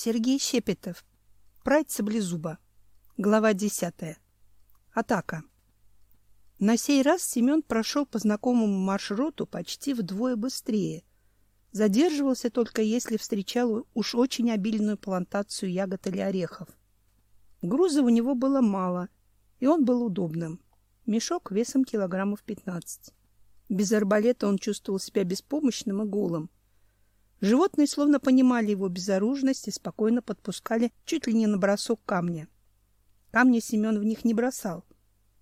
Сергей Щепетов. Прать саблезуба. Глава десятая. Атака. На сей раз Семен прошел по знакомому маршруту почти вдвое быстрее. Задерживался только если встречал уж очень обильную плантацию ягод или орехов. Груза у него было мало, и он был удобным. Мешок весом килограммов пятнадцать. Без арбалета он чувствовал себя беспомощным и голым. Животные словно понимали его безоружность и спокойно подпускали чуть ли не на бросок камня. Камни Семен в них не бросал.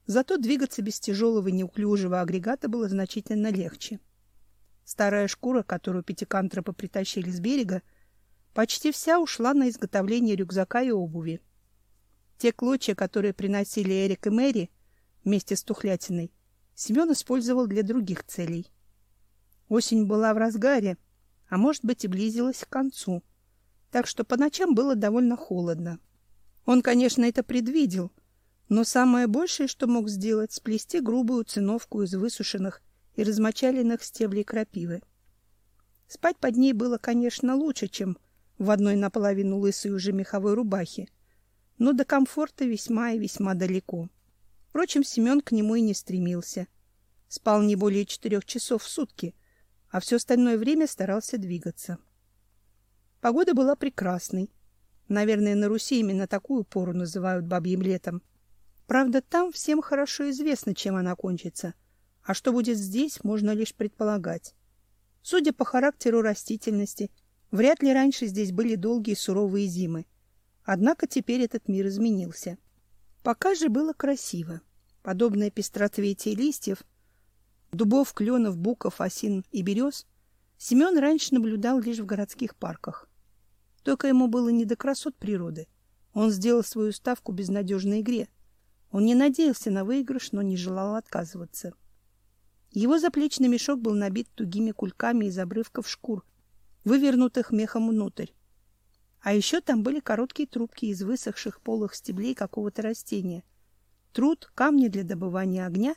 Зато двигаться без тяжелого неуклюжего агрегата было значительно легче. Старая шкура, которую пятикантропы притащили с берега, почти вся ушла на изготовление рюкзака и обуви. Те клочья, которые приносили Эрик и Мэри вместе с тухлятиной, Семен использовал для других целей. Осень была в разгаре, а может быть и близилась к концу, так что по ночам было довольно холодно. Он, конечно, это предвидел, но самое большее, что мог сделать, сплести грубую циновку из высушенных и размочаленных стеблей крапивы. Спать под ней было, конечно, лучше, чем в одной наполовину лысой уже меховой рубахе, но до комфорта весьма и весьма далеко. Впрочем, Семен к нему и не стремился. Спал не более четырех часов в сутки, а все остальное время старался двигаться. Погода была прекрасной. Наверное, на Руси именно такую пору называют бабьим летом. Правда, там всем хорошо известно, чем она кончится, а что будет здесь, можно лишь предполагать. Судя по характеру растительности, вряд ли раньше здесь были долгие суровые зимы. Однако теперь этот мир изменился. Пока же было красиво. Подобное пестроцветие листьев, дубов, кленов, буков, осин и берез Семен раньше наблюдал лишь в городских парках. Только ему было не до красот природы. Он сделал свою ставку безнадежной игре. Он не надеялся на выигрыш, но не желал отказываться. Его заплечный мешок был набит тугими кульками из обрывков шкур, вывернутых мехом внутрь. А еще там были короткие трубки из высохших полых стеблей какого-то растения — труд, камни для добывания огня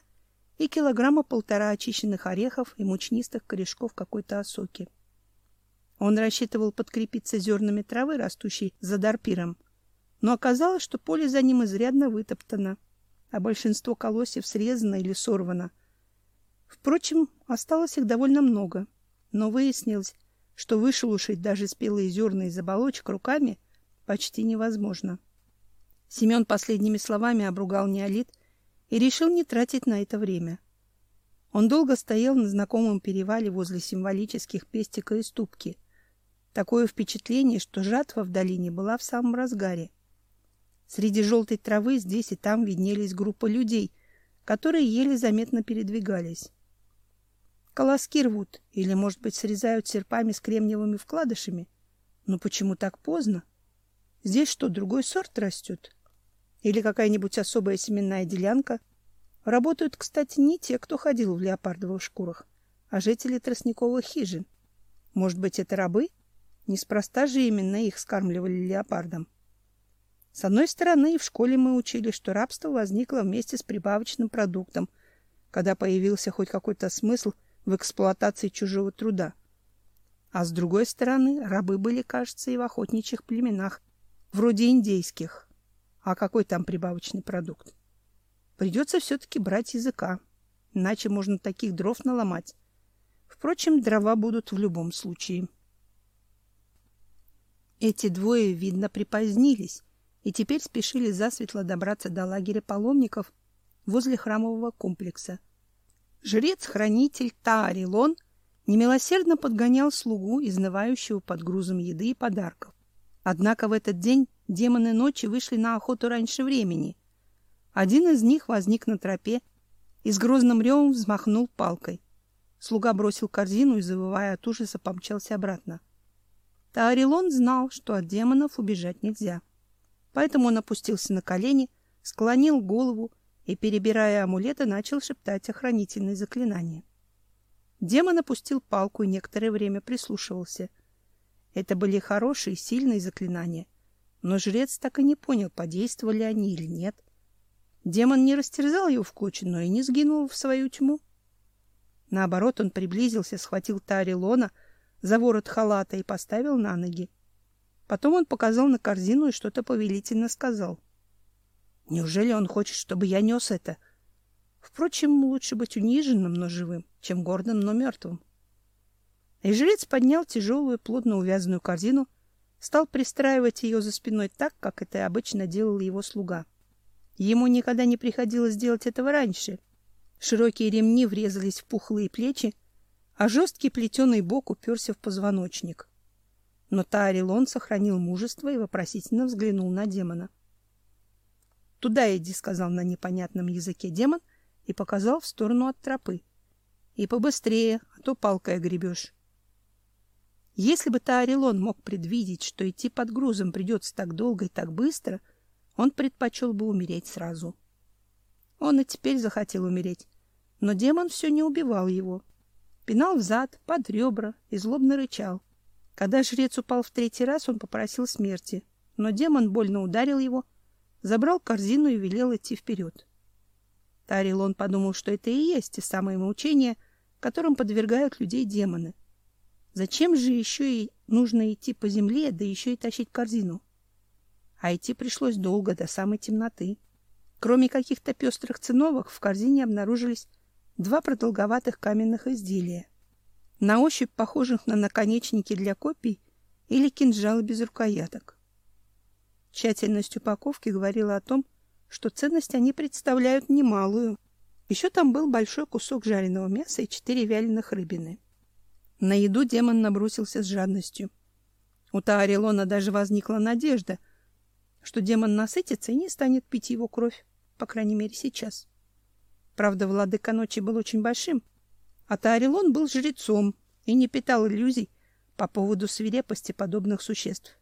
и килограмма полтора очищенных орехов и мучнистых корешков какой-то осоки. Он рассчитывал подкрепиться зернами травы, растущей за дарпиром, но оказалось, что поле за ним изрядно вытоптано, а большинство колосьев срезано или сорвано. Впрочем, осталось их довольно много, но выяснилось, что вышелушить даже спелые зерна из оболочек руками почти невозможно. Семен последними словами обругал неолит и решил не тратить на это время. Он долго стоял на знакомом перевале возле символических пестика и ступки. Такое впечатление, что жатва в долине была в самом разгаре. Среди желтой травы здесь и там виднелись группы людей, которые еле заметно передвигались. Колоски рвут или, может быть, срезают серпами с кремниевыми вкладышами. Но почему так поздно? Здесь что, другой сорт растет? Или какая-нибудь особая семенная делянка. Работают, кстати, не те, кто ходил в леопардовых шкурах, а жители тростниковых хижин. Может быть, это рабы? Неспроста же именно их скармливали леопардам. С одной стороны, в школе мы учили, что рабство возникло вместе с прибавочным продуктом, когда появился хоть какой-то смысл в эксплуатации чужого труда. А с другой стороны, рабы были, кажется, и в охотничьих племенах, вроде индейских. А какой там прибавочный продукт? Придется все-таки брать языка, иначе можно таких дров наломать. Впрочем, дрова будут в любом случае. Эти двое, видно, припозднились и теперь спешили засветло добраться до лагеря паломников возле храмового комплекса. Жрец-хранитель Таарилон немилосердно подгонял слугу, изнывающего под грузом еды и подарков. Однако в этот день демоны ночи вышли на охоту раньше времени. Один из них возник на тропе и с грозным ревом взмахнул палкой. Слуга бросил корзину и, завывая от ужаса, помчался обратно. Таарилон знал, что от демонов убежать нельзя. Поэтому он опустился на колени, склонил голову и, перебирая амулеты, начал шептать охранительные заклинания. Демон опустил палку и некоторое время прислушивался. Это были хорошие, сильные заклинания — но жрец так и не понял, подействовали они или нет. Демон не растерзал его в клочья, но и не сгинул в свою тьму. Наоборот, он приблизился, схватил Тарилона за ворот халата и поставил на ноги. Потом он показал на корзину и что-то повелительно сказал. Неужели он хочет, чтобы я нес это? Впрочем, лучше быть униженным, но живым, чем гордым, но мертвым. И жрец поднял тяжелую, плотно увязанную корзину, стал пристраивать ее за спиной так, как это обычно делал его слуга. Ему никогда не приходилось делать этого раньше. Широкие ремни врезались в пухлые плечи, а жесткий плетеный бок уперся в позвоночник. Но Таарилон сохранил мужество и вопросительно взглянул на демона. «Туда иди», — сказал на непонятном языке демон и показал в сторону от тропы. «И побыстрее, а то палкой огребешь». Если бы Таарилон мог предвидеть, что идти под грузом придется так долго и так быстро, он предпочел бы умереть сразу. Он и теперь захотел умереть, но демон все не убивал его. Пинал взад, под ребра и злобно рычал. Когда жрец упал в третий раз, он попросил смерти, но демон больно ударил его, забрал корзину и велел идти вперед. Тарилон подумал, что это и есть те самые мучения, которым подвергают людей демоны. Зачем же еще и нужно идти по земле, да еще и тащить корзину? А идти пришлось долго, до самой темноты. Кроме каких-то пестрых циновок, в корзине обнаружились два продолговатых каменных изделия на ощупь похожих на наконечники для копий или кинжалы без рукояток. Тщательность упаковки говорила о том, что ценность они представляют немалую. Еще там был большой кусок жареного мяса и четыре вяленых рыбины. На еду демон набросился с жадностью. У Таарилона даже возникла надежда, что демон насытится и не станет пить его кровь, по крайней мере, сейчас. Правда, владыка ночи был очень большим, а Таарилон был жрецом и не питал иллюзий по поводу свирепости подобных существ.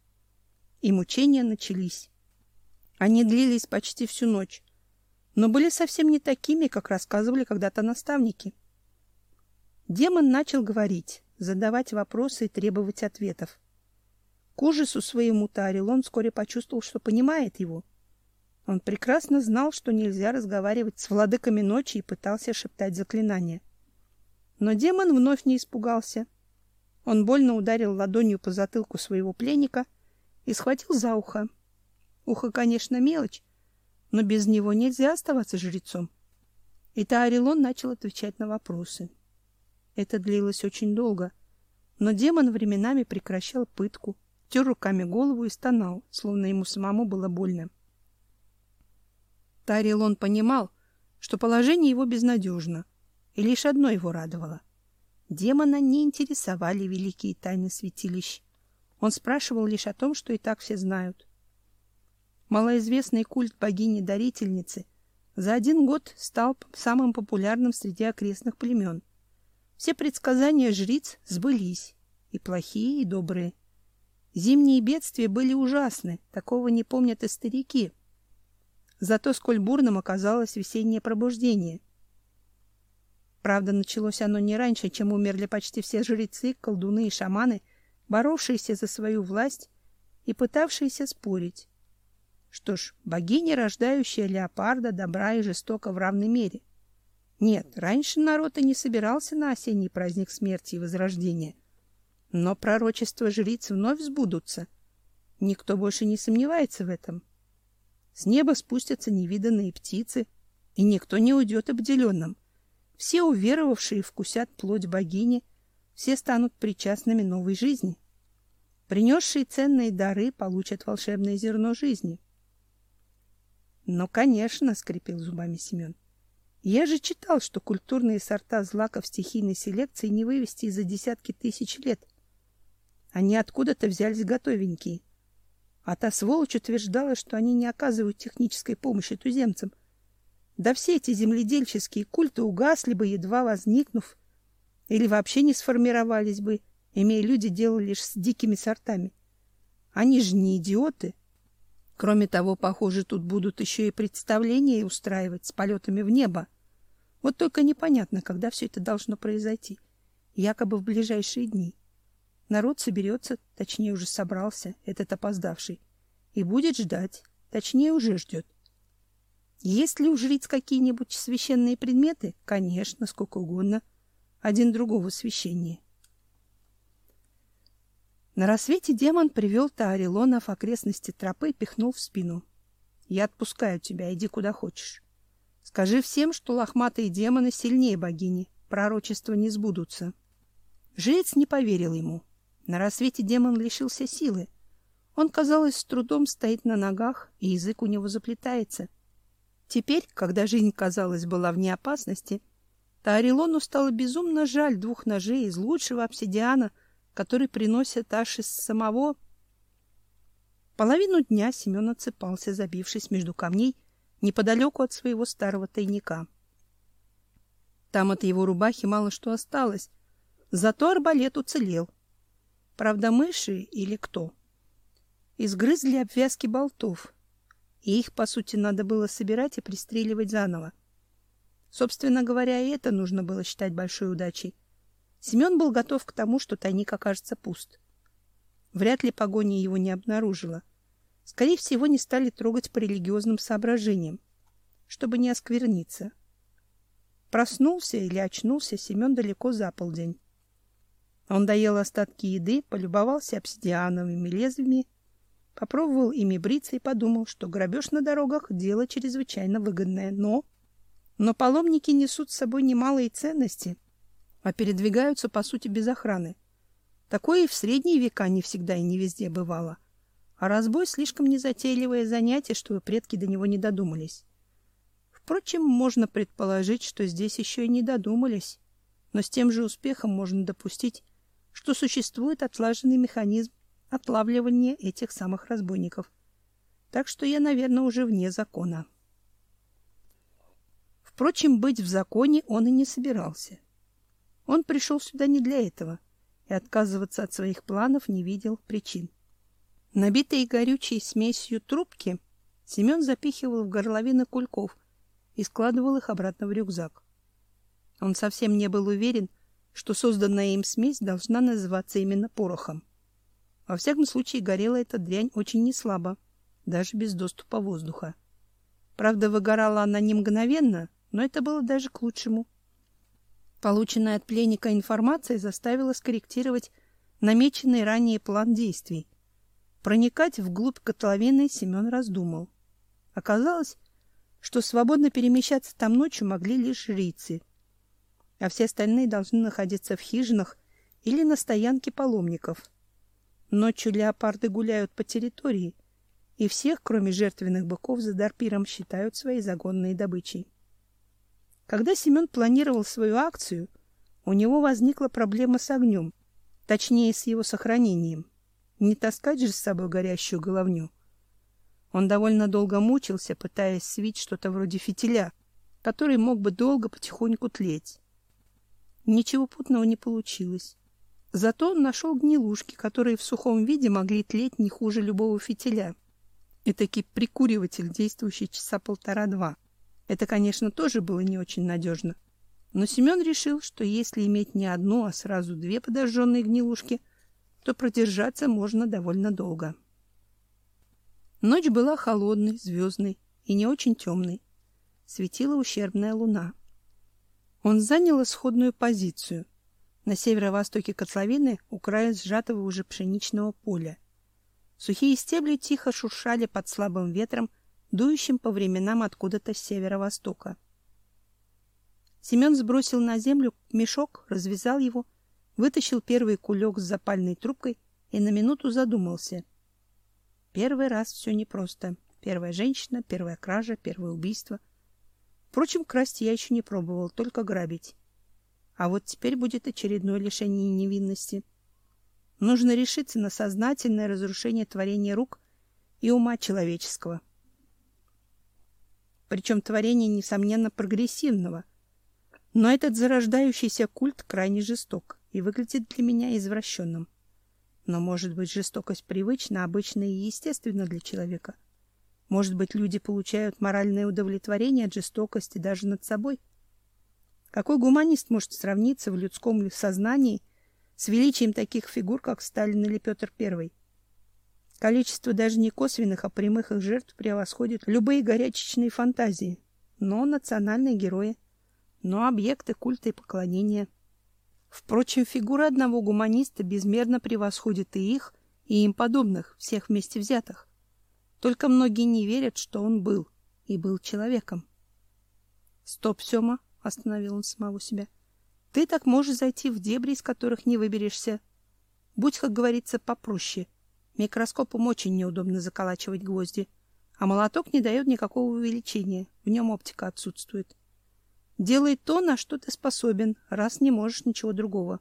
И мучения начались. Они длились почти всю ночь, но были совсем не такими, как рассказывали когда-то наставники. Демон начал говорить, задавать вопросы и требовать ответов. К ужасу своему Таарилон вскоре почувствовал, что понимает его. Он прекрасно знал, что нельзя разговаривать с владыками ночи и пытался шептать заклинания. Но демон вновь не испугался. Он больно ударил ладонью по затылку своего пленника и схватил за ухо. Ухо, конечно, мелочь, но без него нельзя оставаться жрецом. И Таарилон начал отвечать на вопросы. Это длилось очень долго, но демон временами прекращал пытку, тер руками голову и стонал, словно ему самому было больно. Тарилон понимал, что положение его безнадежно — и лишь одно его радовало. Демона не интересовали великие тайны святилищ. Он спрашивал лишь о том, что и так все знают. Малоизвестный культ богини-дарительницы за один год стал самым популярным среди окрестных племен. Все предсказания жриц сбылись, и плохие, и добрые. Зимние бедствия были ужасны, такого не помнят и старики. Зато сколь бурным оказалось весеннее пробуждение. Правда, началось оно не раньше, чем умерли почти все жрецы, колдуны и шаманы, боровшиеся за свою власть и пытавшиеся спорить. Что ж, богиня, рождающая леопарда, добра и жестока в равной мере. Нет, раньше народ и не собирался на осенний праздник смерти и возрождения. Но пророчества жриц вновь сбудутся. Никто больше не сомневается в этом. С неба спустятся невиданные птицы, и никто не уйдет обделенным — все уверовавшие вкусят плоть богини, все станут причастными новой жизни. Принесшие ценные дары получат волшебное зерно жизни. Но, конечно, скрипел зубами Семен. Я же читал, что культурные сорта злаков стихийной селекции не вывести за десятки тысяч лет. Они откуда-то взялись готовенькие. А та сволочь утверждала, что они не оказывают технической помощи туземцам — да все эти земледельческие культы угасли бы, едва возникнув, или вообще не сформировались бы, имея люди дело лишь с дикими сортами. Они же не идиоты. Кроме того, похоже, тут будут еще и представления устраивать с полетами в небо. Вот только непонятно, когда все это должно произойти. Якобы в ближайшие дни. Народ соберется, точнее уже собрался, этот опоздавший, и будет ждать, точнее уже ждет. Есть ли у жриц какие-нибудь священные предметы? Конечно, сколько угодно. Один другого священнее. На рассвете демон привел Таарилона в окрестности тропы и пихнул в спину. Я отпускаю тебя, иди куда хочешь. Скажи всем, что лохматые демоны сильнее богини, пророчества не сбудутся. Жрец не поверил ему. На рассвете демон лишился силы. Он, казалось, с трудом стоит на ногах, и язык у него заплетается. Теперь, когда жизнь, казалось, была вне опасности, Таарилону стало безумно жаль двух ножей из лучшего обсидиана, который приносят аж из самого... Половину дня Семен отсыпался, забившись между камней, неподалеку от своего старого тайника. Там от его рубахи мало что осталось, зато арбалет уцелел. Правда, мыши или кто? Изгрызли обвязки болтов, и их, по сути, надо было собирать и пристреливать заново. Собственно говоря, и это нужно было считать большой удачей. Семен был готов к тому, что тайник окажется пуст. Вряд ли погоня его не обнаружила. Скорее всего, не стали трогать по религиозным соображениям, чтобы не оскверниться. Проснулся или очнулся Семен далеко за полдень. Он доел остатки еды, полюбовался обсидиановыми лезвиями, попробовал ими бриться и подумал, что грабеж на дорогах — дело чрезвычайно выгодное. Но... Но паломники несут с собой немалые ценности, а передвигаются, по сути, без охраны. Такое и в средние века не всегда и не везде бывало. А разбой — слишком незатейливое занятие, чтобы предки до него не додумались. Впрочем, можно предположить, что здесь еще и не додумались. Но с тем же успехом можно допустить, что существует отлаженный механизм отлавливания этих самых разбойников. Так что я, наверное, уже вне закона. Впрочем, быть в законе он и не собирался. Он пришел сюда не для этого и отказываться от своих планов не видел причин. Набитые горючей смесью трубки Семен запихивал в горловины кульков и складывал их обратно в рюкзак. Он совсем не был уверен, что созданная им смесь должна называться именно порохом. Во всяком случае, горела эта дрянь очень неслабо, даже без доступа воздуха. Правда, выгорала она не мгновенно, но это было даже к лучшему. Полученная от пленника информация заставила скорректировать намеченный ранее план действий. Проникать вглубь котловины Семен раздумал. Оказалось, что свободно перемещаться там ночью могли лишь жрицы, а все остальные должны находиться в хижинах или на стоянке паломников. Ночью леопарды гуляют по территории, и всех, кроме жертвенных быков, за дарпиром считают своей загонной добычей. Когда Семен планировал свою акцию, у него возникла проблема с огнем, точнее, с его сохранением. Не таскать же с собой горящую головню. Он довольно долго мучился, пытаясь свить что-то вроде фитиля, который мог бы долго потихоньку тлеть. Ничего путного не получилось. Зато он нашел гнилушки, которые в сухом виде могли тлеть не хуже любого фитиля. Этакий прикуриватель, действующий часа полтора-два. Это, конечно, тоже было не очень надежно. Но Семен решил, что если иметь не одну, а сразу две подожженные гнилушки, то продержаться можно довольно долго. Ночь была холодной, звездной и не очень темной. Светила ущербная луна. Он занял исходную позицию на северо-востоке котловины у края сжатого уже пшеничного поля. Сухие стебли тихо шуршали под слабым ветром, дующим по временам откуда-то с северо-востока. Семен сбросил на землю мешок, развязал его, вытащил первый кулек с запальной трубкой и на минуту задумался — Первый раз все непросто. Первая женщина, первая кража, первое убийство. Впрочем, красть я еще не пробовал, только грабить. А вот теперь будет очередное лишение невинности. Нужно решиться на сознательное разрушение творения рук и ума человеческого. Причем творение, несомненно, прогрессивного. Но этот зарождающийся культ крайне жесток и выглядит для меня извращенным. Но, может быть, жестокость привычна, обычна и естественна для человека. Может быть, люди получают моральное удовлетворение от жестокости даже над собой. Какой гуманист может сравниться в людском сознании с величием таких фигур, как Сталин или Петр I? Количество даже не косвенных, а прямых их жертв превосходит любые горячечные фантазии. Но национальные герои, но объекты культа и поклонения. Впрочем, фигура одного гуманиста безмерно превосходит и их, и им подобных, всех вместе взятых. Только многие не верят, что он был, и был человеком. «Стоп, Сёма!» — остановил он самого себя. «Ты так можешь зайти в дебри, из которых не выберешься. Будь, как говорится, попроще. Микроскопом очень неудобно заколачивать гвозди, а молоток не дает никакого увеличения, в нем оптика отсутствует. Делай то, на что ты способен, раз не можешь ничего другого.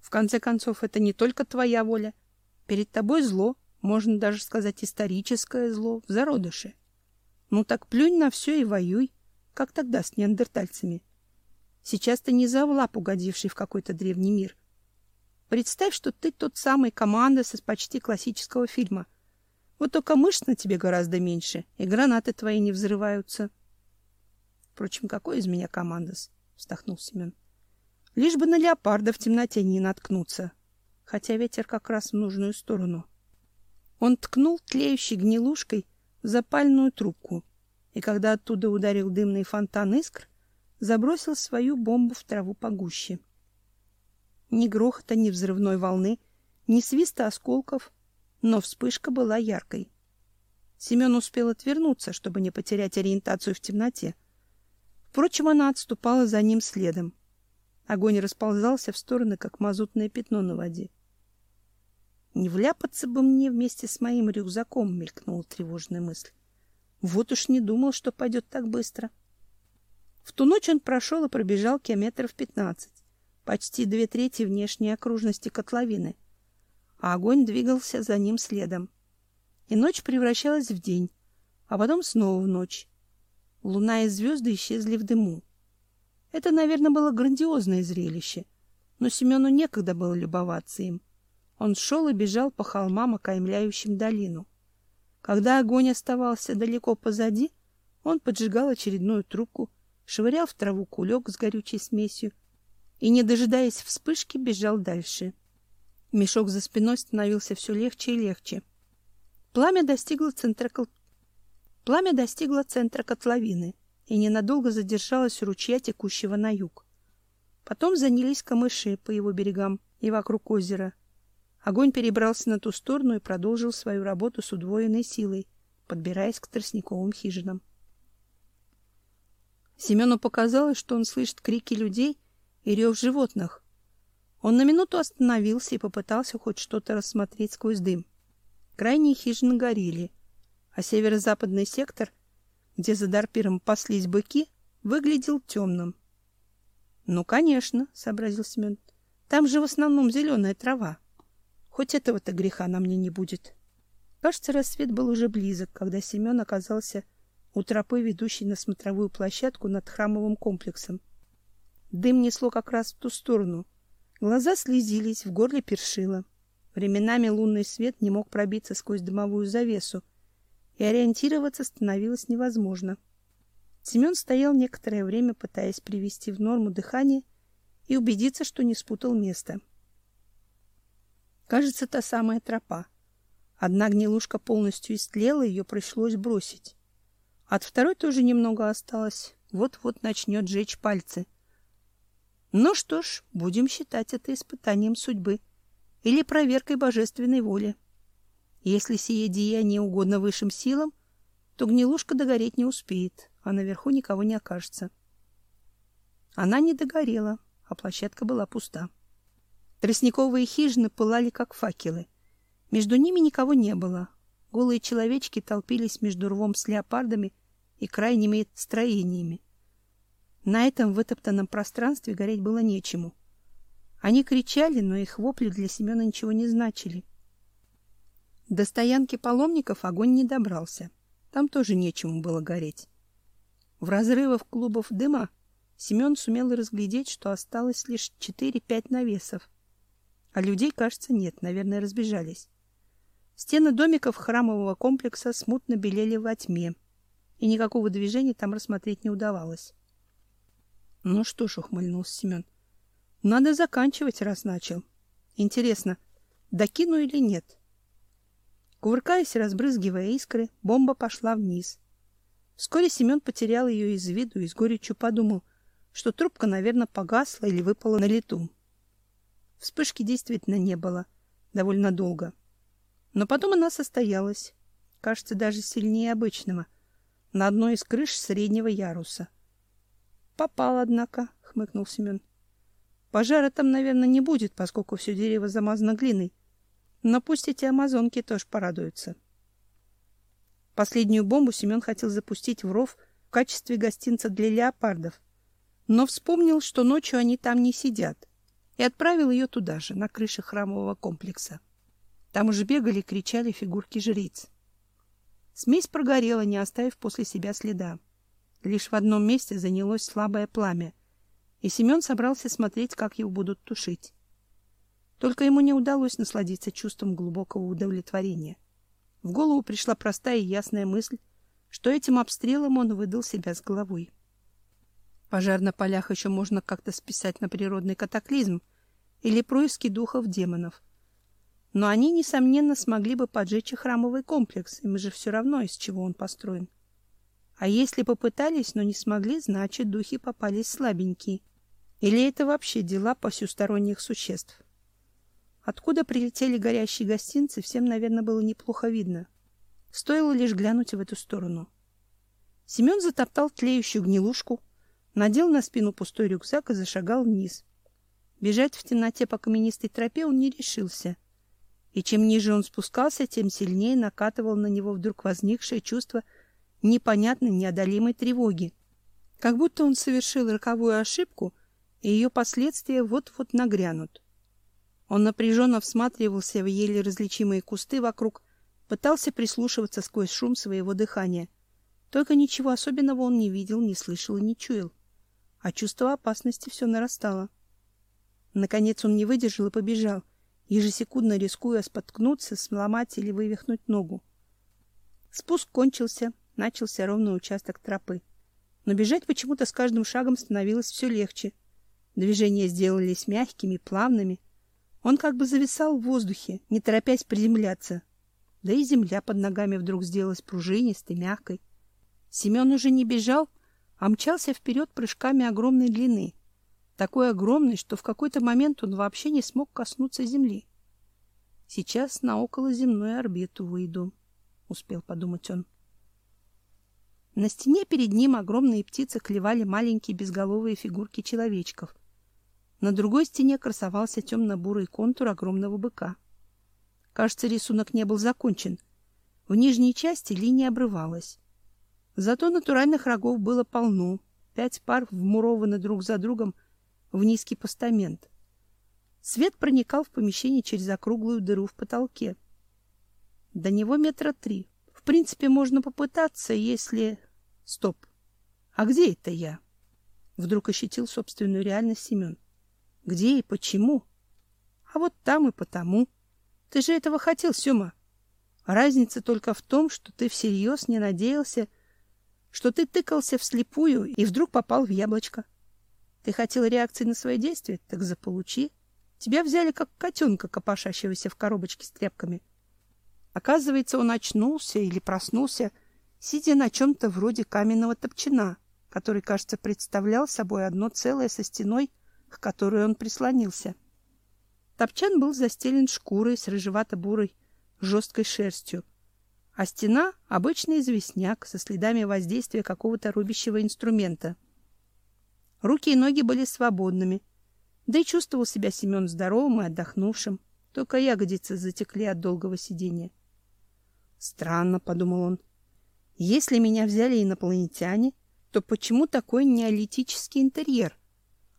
В конце концов, это не только твоя воля. Перед тобой зло, можно даже сказать историческое зло, в зародыше. Ну так плюнь на все и воюй, как тогда с неандертальцами. Сейчас ты не завлап, угодивший в какой-то древний мир. Представь, что ты тот самый командос из почти классического фильма. Вот только мышц на тебе гораздо меньше, и гранаты твои не взрываются. Впрочем, какой из меня командос? вздохнул Семен. Лишь бы на леопарда в темноте не наткнуться. Хотя ветер как раз в нужную сторону. Он ткнул тлеющей гнилушкой в запальную трубку, и когда оттуда ударил дымный фонтан искр, забросил свою бомбу в траву погуще. Ни грохота, ни взрывной волны, ни свиста осколков, но вспышка была яркой. Семен успел отвернуться, чтобы не потерять ориентацию в темноте. Впрочем, она отступала за ним следом. Огонь расползался в стороны, как мазутное пятно на воде. Не вляпаться бы мне вместе с моим рюкзаком, мелькнула тревожная мысль. Вот уж не думал, что пойдет так быстро. В ту ночь он прошел и пробежал километров пятнадцать, почти две трети внешней окружности котловины, а огонь двигался за ним следом. И ночь превращалась в день, а потом снова в ночь. Луна и звезды исчезли в дыму. Это, наверное, было грандиозное зрелище, но Семену некогда было любоваться им. Он шел и бежал по холмам, окаймляющим долину. Когда огонь оставался далеко позади, он поджигал очередную трубку, швырял в траву кулек с горючей смесью и, не дожидаясь вспышки, бежал дальше. Мешок за спиной становился все легче и легче. Пламя достигло центра Пламя достигло центра котловины и ненадолго задержалось у ручья, текущего на юг. Потом занялись камыши по его берегам и вокруг озера. Огонь перебрался на ту сторону и продолжил свою работу с удвоенной силой, подбираясь к тростниковым хижинам. Семену показалось, что он слышит крики людей и рев животных. Он на минуту остановился и попытался хоть что-то рассмотреть сквозь дым. Крайние хижины горели, а северо-западный сектор, где за Дарпиром паслись быки, выглядел темным. Ну, конечно, сообразил Семен. Там же в основном зеленая трава. Хоть этого-то греха на мне не будет. Кажется, рассвет был уже близок, когда Семен оказался у тропы, ведущей на смотровую площадку над храмовым комплексом. Дым несло как раз в ту сторону. Глаза слезились, в горле першило. Временами лунный свет не мог пробиться сквозь дымовую завесу, и ориентироваться становилось невозможно. Семен стоял некоторое время, пытаясь привести в норму дыхание и убедиться, что не спутал место. Кажется, та самая тропа. Одна гнилушка полностью истлела, ее пришлось бросить. От второй тоже немного осталось. Вот-вот начнет жечь пальцы. Ну что ж, будем считать это испытанием судьбы или проверкой божественной воли. Если сие деяние угодно высшим силам, то гнилушка догореть не успеет, а наверху никого не окажется. Она не догорела, а площадка была пуста. Тростниковые хижины пылали, как факелы. Между ними никого не было. Голые человечки толпились между рвом с леопардами и крайними строениями. На этом вытоптанном пространстве гореть было нечему. Они кричали, но их вопли для Семена ничего не значили. До стоянки паломников огонь не добрался. Там тоже нечему было гореть. В разрывах клубов дыма Семен сумел разглядеть, что осталось лишь четыре-пять навесов. А людей, кажется, нет, наверное, разбежались. Стены домиков храмового комплекса смутно белели во тьме, и никакого движения там рассмотреть не удавалось. Ну что ж, ухмыльнулся Семен. Надо заканчивать, раз начал. Интересно, докину или нет? Кувыркаясь разбрызгивая искры, бомба пошла вниз. Вскоре Семен потерял ее из виду и с горечью подумал, что трубка, наверное, погасла или выпала на лету. Вспышки действительно не было довольно долго. Но потом она состоялась, кажется, даже сильнее обычного, на одной из крыш среднего яруса. Попал, однако, хмыкнул Семен. Пожара там, наверное, не будет, поскольку все дерево замазано глиной. Но пусть эти амазонки тоже порадуются. Последнюю бомбу Семен хотел запустить в ров в качестве гостинца для леопардов, но вспомнил, что ночью они там не сидят, и отправил ее туда же, на крыше храмового комплекса. Там уже бегали и кричали фигурки жриц. Смесь прогорела, не оставив после себя следа. Лишь в одном месте занялось слабое пламя, и Семен собрался смотреть, как его будут тушить. Только ему не удалось насладиться чувством глубокого удовлетворения. В голову пришла простая и ясная мысль, что этим обстрелом он выдал себя с головой. Пожар на полях еще можно как-то списать на природный катаклизм или происки духов демонов. Но они, несомненно, смогли бы поджечь и храмовый комплекс, им же все равно, из чего он построен. А если попытались, но не смогли, значит, духи попались слабенькие. Или это вообще дела посюсторонних существ? Откуда прилетели горящие гостинцы, всем, наверное, было неплохо видно. Стоило лишь глянуть в эту сторону. Семен затоптал тлеющую гнилушку, надел на спину пустой рюкзак и зашагал вниз. Бежать в темноте по каменистой тропе он не решился. И чем ниже он спускался, тем сильнее накатывал на него вдруг возникшее чувство непонятной неодолимой тревоги. Как будто он совершил роковую ошибку и ее последствия вот-вот нагрянут. Он напряженно всматривался в еле различимые кусты вокруг, пытался прислушиваться сквозь шум своего дыхания. Только ничего особенного он не видел, не слышал и не чуял. А чувство опасности все нарастало. Наконец он не выдержал и побежал, ежесекундно рискуя споткнуться, сломать или вывихнуть ногу. Спуск кончился, начался ровный участок тропы. Но бежать почему-то с каждым шагом становилось все легче — Движения сделались мягкими, плавными. Он как бы зависал в воздухе, не торопясь приземляться. Да и земля под ногами вдруг сделалась пружинистой, мягкой. Семен уже не бежал, а мчался вперед прыжками огромной длины, такой огромной, что в какой-то момент он вообще не смог коснуться земли. Сейчас на околоземную орбиту выйду, успел подумать он. На стене перед ним огромные птицы клевали маленькие безголовые фигурки человечков. На другой стене красовался темно-бурый контур огромного быка. Кажется, рисунок не был закончен. В нижней части линия обрывалась. Зато натуральных рогов было полно. Пять пар вмурованы друг за другом в низкий постамент. Свет проникал в помещение через округлую дыру в потолке. До него метра три. В принципе, можно попытаться, если... Стоп. А где это я? Вдруг ощутил собственную реальность Семен. Где и почему? А вот там и потому. Ты же этого хотел, Сёма. Разница только в том, что ты всерьез не надеялся, что ты тыкался вслепую и вдруг попал в яблочко. Ты хотел реакции на свои действия, так заполучи. Тебя взяли как котенка, копошащегося в коробочке с тряпками. Оказывается, он очнулся или проснулся, сидя на чем-то вроде каменного топчина, который, кажется, представлял собой одно целое со стеной к которой он прислонился. Топчан был застелен шкурой с рыжевато-бурой жесткой шерстью, а стена — обычный известняк со следами воздействия какого-то рубящего инструмента. Руки и ноги были свободными, да и чувствовал себя Семен здоровым и отдохнувшим, только ягодицы затекли от долгого сидения. «Странно», — подумал он, — «если меня взяли инопланетяне, то почему такой неолитический интерьер?»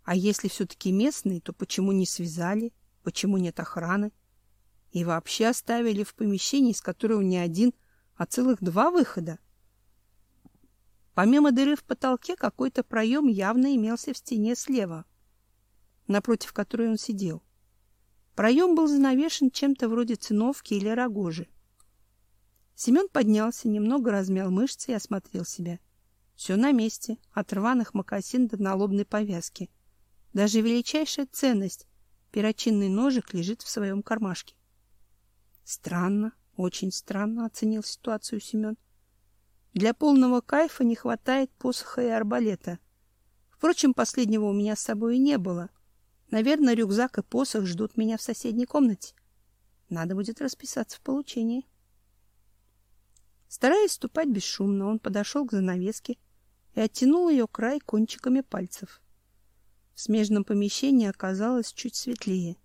А если все-таки местные, то почему не связали? Почему нет охраны? И вообще оставили в помещении, из которого не один, а целых два выхода. Помимо дыры в потолке, какой-то проем явно имелся в стене слева, напротив которой он сидел. Проем был занавешен чем-то вроде циновки или рогожи. Семен поднялся, немного размял мышцы и осмотрел себя. Все на месте, от рваных мокасин до налобной повязки — даже величайшая ценность перочинный ножик лежит в своем кармашке. Странно, очень странно оценил ситуацию Семен. Для полного кайфа не хватает посоха и арбалета. Впрочем, последнего у меня с собой и не было. Наверное, рюкзак и посох ждут меня в соседней комнате. Надо будет расписаться в получении. Стараясь ступать бесшумно, он подошел к занавеске и оттянул ее край кончиками пальцев. В смежном помещении оказалось чуть светлее.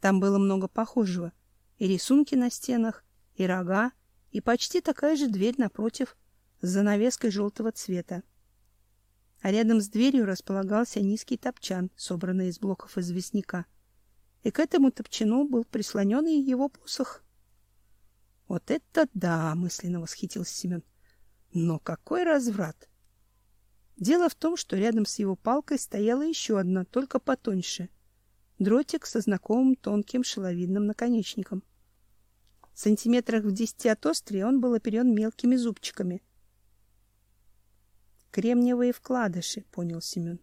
Там было много похожего: и рисунки на стенах, и рога, и почти такая же дверь напротив с занавеской желтого цвета. А рядом с дверью располагался низкий топчан, собранный из блоков известняка. И к этому топчану был прислонен его посох. Вот это да, мысленно восхитился Семен. Но какой разврат! Дело в том, что рядом с его палкой стояла еще одна, только потоньше. Дротик со знакомым тонким шеловидным наконечником. Сантиметрах в десяти от острия он был оперен мелкими зубчиками. Кремниевые вкладыши, понял Семен.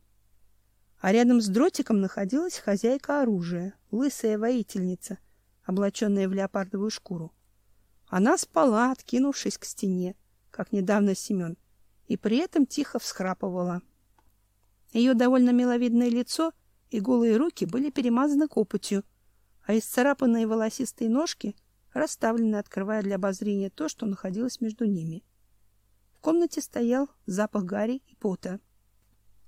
А рядом с дротиком находилась хозяйка оружия, лысая воительница, облаченная в леопардовую шкуру. Она спала, откинувшись к стене, как недавно Семен, и при этом тихо всхрапывала. Ее довольно миловидное лицо и голые руки были перемазаны копотью, а исцарапанные волосистые ножки расставлены, открывая для обозрения то, что находилось между ними. В комнате стоял запах гари и пота.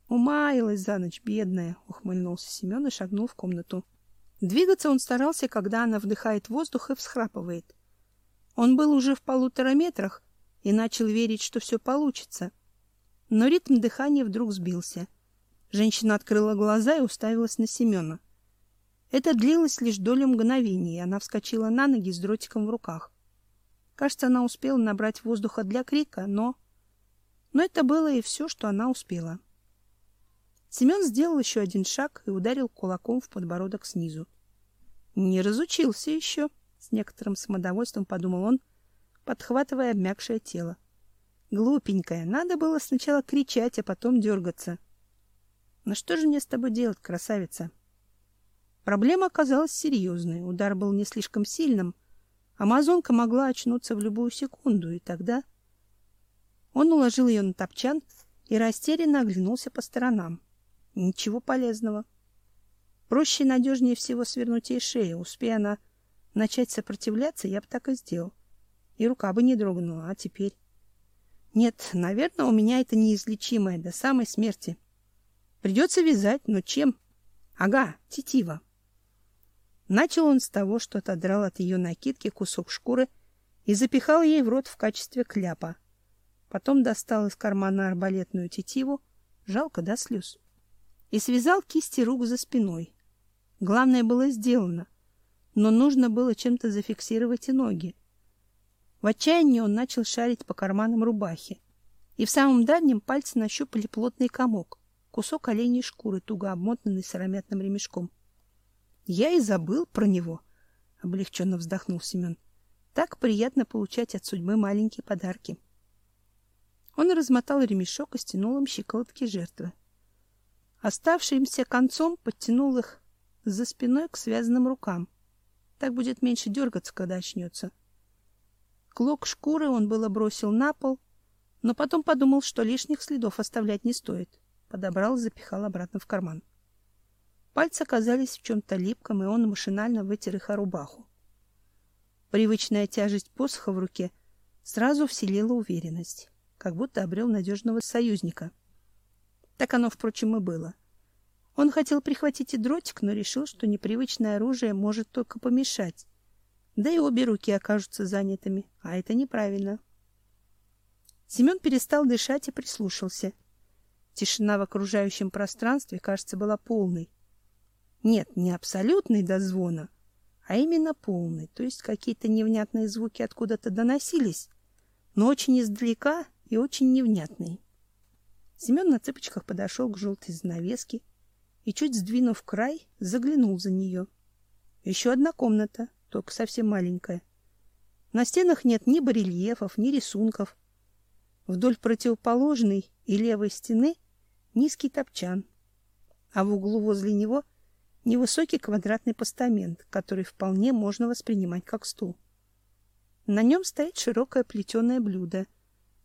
Умаялась за ночь, бедная, ухмыльнулся Семен и шагнул в комнату. Двигаться он старался, когда она вдыхает воздух и всхрапывает. Он был уже в полутора метрах и начал верить, что все получится. Но ритм дыхания вдруг сбился. Женщина открыла глаза и уставилась на Семена. Это длилось лишь долю мгновения, и она вскочила на ноги с дротиком в руках. Кажется, она успела набрать воздуха для крика, но... Но это было и все, что она успела. Семен сделал еще один шаг и ударил кулаком в подбородок снизу. Не разучился еще. С некоторым самодовольством подумал он, подхватывая обмякшее тело. Глупенькая, надо было сначала кричать, а потом дергаться. Ну что же мне с тобой делать, красавица? Проблема оказалась серьезной. Удар был не слишком сильным. Амазонка могла очнуться в любую секунду, и тогда он уложил ее на топчан и растерянно оглянулся по сторонам. Ничего полезного. Проще и надежнее всего свернуть ей шею. Успея она начать сопротивляться, я бы так и сделал. И рука бы не дрогнула, а теперь... Нет, наверное, у меня это неизлечимое до самой смерти. Придется вязать, но чем? Ага, тетива. Начал он с того, что отодрал от ее накидки кусок шкуры и запихал ей в рот в качестве кляпа. Потом достал из кармана арбалетную тетиву, жалко до слез, и связал кисти рук за спиной. Главное было сделано но нужно было чем-то зафиксировать и ноги. В отчаянии он начал шарить по карманам рубахи, и в самом дальнем пальцы нащупали плотный комок, кусок оленьей шкуры, туго обмотанный сыромятным ремешком. Я и забыл про него, облегченно вздохнул Семен. Так приятно получать от судьбы маленькие подарки. Он размотал ремешок и стянул им щиколотки жертвы. Оставшимся концом подтянул их за спиной к связанным рукам. Так будет меньше дергаться, когда очнется. Клок шкуры он было бросил на пол, но потом подумал, что лишних следов оставлять не стоит. Подобрал и запихал обратно в карман. Пальцы оказались в чем-то липком, и он машинально вытер их о рубаху. Привычная тяжесть посоха в руке сразу вселила уверенность, как будто обрел надежного союзника. Так оно, впрочем, и было. Он хотел прихватить и дротик, но решил, что непривычное оружие может только помешать. Да и обе руки окажутся занятыми, а это неправильно. Семен перестал дышать и прислушался. Тишина в окружающем пространстве, кажется, была полной. Нет, не абсолютной до звона, а именно полной, то есть какие-то невнятные звуки откуда-то доносились, но очень издалека и очень невнятные. Семен на цыпочках подошел к желтой занавеске, и, чуть сдвинув край, заглянул за нее. Еще одна комната, только совсем маленькая. На стенах нет ни барельефов, ни рисунков. Вдоль противоположной и левой стены низкий топчан, а в углу возле него невысокий квадратный постамент, который вполне можно воспринимать как стул. На нем стоит широкое плетеное блюдо,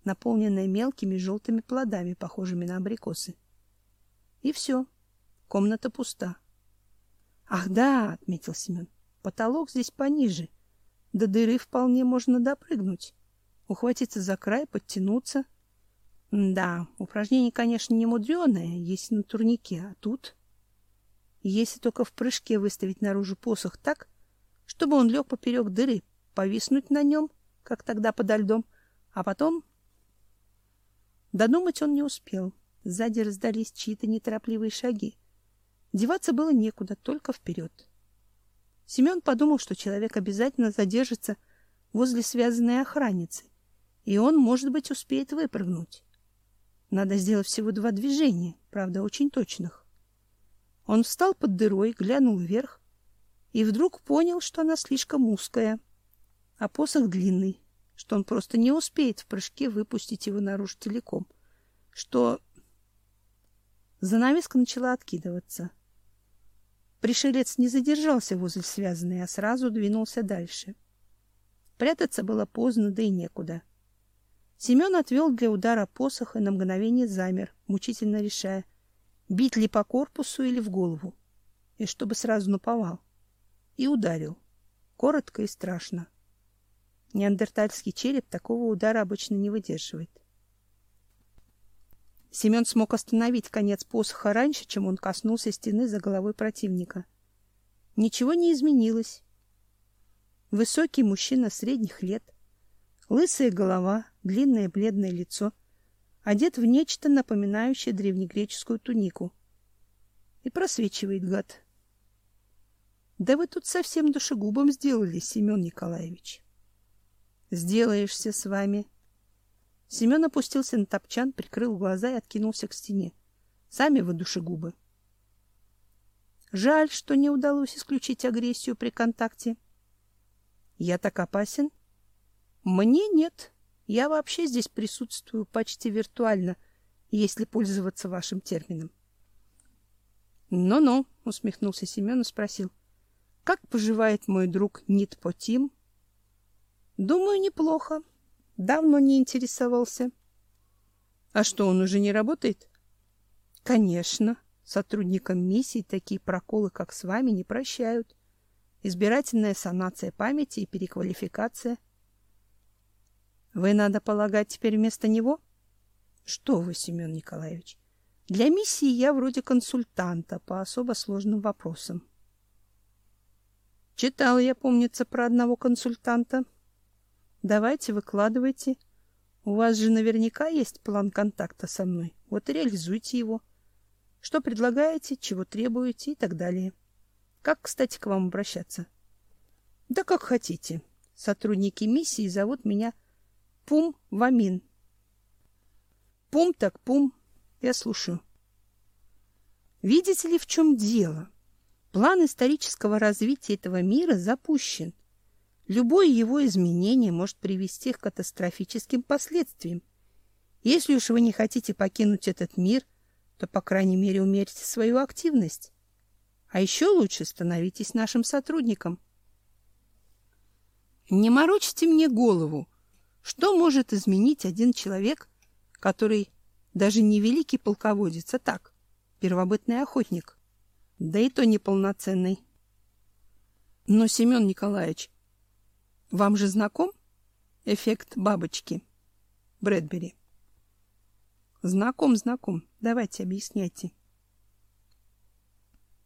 наполненное мелкими желтыми плодами, похожими на абрикосы. И все. Комната пуста. Ах, да, отметил Семен. Потолок здесь пониже. До дыры вполне можно допрыгнуть. Ухватиться за край, подтянуться. Да, упражнение, конечно, не мудреное, есть на турнике, а тут... Если только в прыжке выставить наружу посох так, чтобы он лег поперек дыры, повиснуть на нем, как тогда подо льдом, а потом... Додумать он не успел. Сзади раздались чьи-то неторопливые шаги. Деваться было некуда, только вперед. Семен подумал, что человек обязательно задержится возле связанной охранницы, и он, может быть, успеет выпрыгнуть. Надо сделать всего два движения, правда, очень точных. Он встал под дырой, глянул вверх и вдруг понял, что она слишком узкая, а посох длинный, что он просто не успеет в прыжке выпустить его наружу целиком, что занавеска начала откидываться. Пришелец не задержался возле связанной, а сразу двинулся дальше. Прятаться было поздно, да и некуда. Семен отвел для удара посох и на мгновение замер, мучительно решая, бить ли по корпусу или в голову, и чтобы сразу наповал. И ударил. Коротко и страшно. Неандертальский череп такого удара обычно не выдерживает. Семен смог остановить конец посоха раньше, чем он коснулся стены за головой противника. Ничего не изменилось. Высокий мужчина средних лет, лысая голова, длинное бледное лицо, одет в нечто напоминающее древнегреческую тунику. И просвечивает гад. Да вы тут совсем душегубом сделали, Семен Николаевич. Сделаешься с вами, Семен опустился на топчан, прикрыл глаза и откинулся к стене. Сами вы душегубы. Жаль, что не удалось исключить агрессию при контакте. Я так опасен? Мне нет. Я вообще здесь присутствую почти виртуально, если пользоваться вашим термином. Ну-ну, усмехнулся Семен и спросил: "Как поживает мой друг Нитпотим?" "Думаю, неплохо. Давно не интересовался. А что, он уже не работает? Конечно. Сотрудникам миссии такие проколы, как с вами, не прощают. Избирательная санация памяти и переквалификация. Вы, надо полагать, теперь вместо него? Что вы, Семен Николаевич? Для миссии я вроде консультанта по особо сложным вопросам. Читал я, помнится, про одного консультанта — Давайте, выкладывайте. У вас же наверняка есть план контакта со мной. Вот и реализуйте его. Что предлагаете, чего требуете и так далее. Как, кстати, к вам обращаться? Да как хотите. Сотрудники миссии зовут меня Пум Вамин. Пум так Пум. Я слушаю. Видите ли, в чем дело? План исторического развития этого мира запущен. Любое его изменение может привести к катастрофическим последствиям. Если уж вы не хотите покинуть этот мир, то, по крайней мере, умерьте свою активность. А еще лучше становитесь нашим сотрудником. Не морочьте мне голову. Что может изменить один человек, который даже не великий полководец, а так, первобытный охотник, да и то неполноценный. Но, Семен Николаевич, вам же знаком эффект бабочки Брэдбери? Знаком, знаком. Давайте объясняйте.